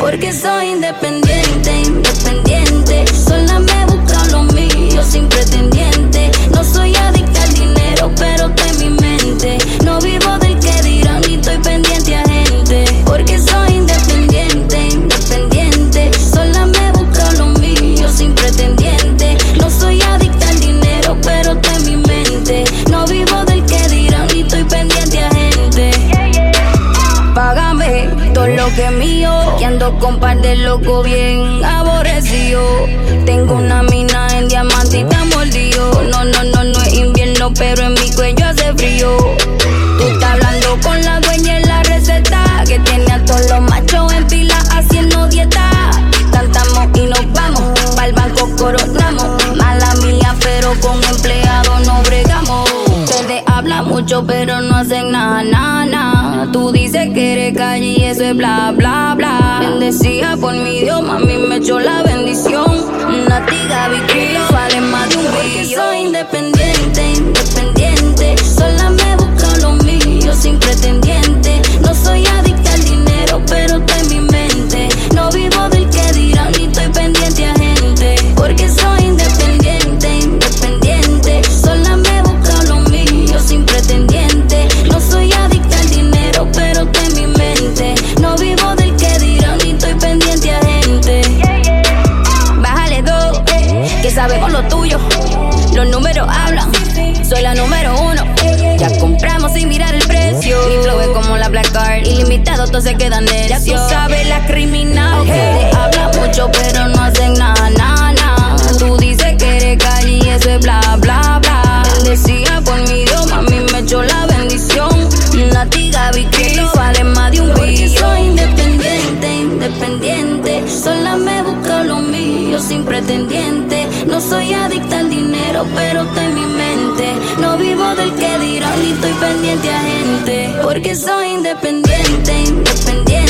Porque soy independiente, independiente. Sola me busca lo mío sin pretender. lo que es mío. Que ando con par de loco bien aborrecido. Tengo una mina en diamante y tan mordido. No, no, no, no es invierno, pero en mi cuello hace frío. Tú estás hablando con la dueña en la receta. Que tiene a todos los machos en pila haciendo dieta. Cantamos y nos vamos. Pa'l banco coronamos. Mala mía, pero con empleado no bregamos. Ustedes hablan mucho, pero no hacen nada, nada. Calle y eso es bla, bla, bla. Bendecida por mi Dios, mami me echó la bendición. Una sabemos lo tuyo. Los números hablan, soy la número uno. Ya compramos sin mirar el precio. Mi flow es como la Black Card, ilimitado, todos se quedan necios. Ya tú sabes la criminal. Ustedes hablan mucho, pero no hacen nada, nada, nada. Tú dices que eres calle y eso es bla, bla, bla. Bendecida por mi Dios, mami me echó la bendición. Una tiga Vicky vale más de un billón. Soy independiente, independiente. Sola me busco lo mío sin pretendiente. No soy adicta al dinero, pero está mi mente. No vivo del que dirán ni estoy pendiente a gente. Porque soy independiente, independiente.